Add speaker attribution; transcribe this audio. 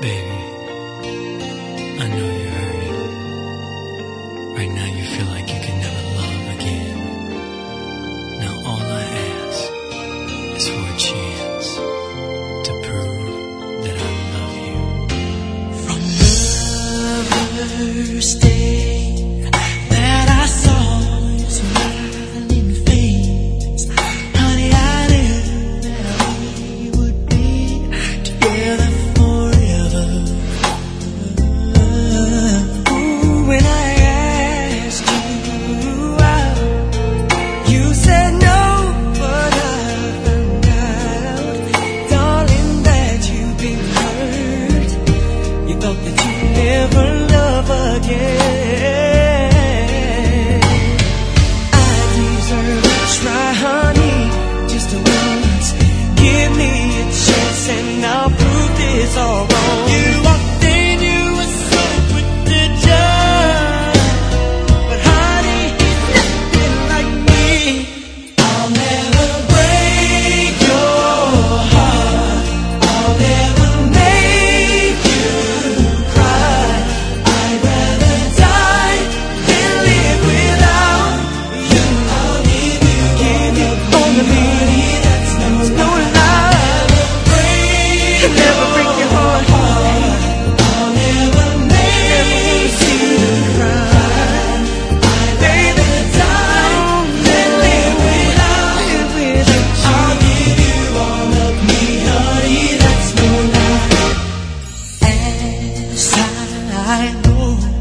Speaker 1: Baby, I know you're hurting. Right now you feel like you can never love again. Now all I ask is for a chance to prove that I love you.
Speaker 2: From the first day Oh.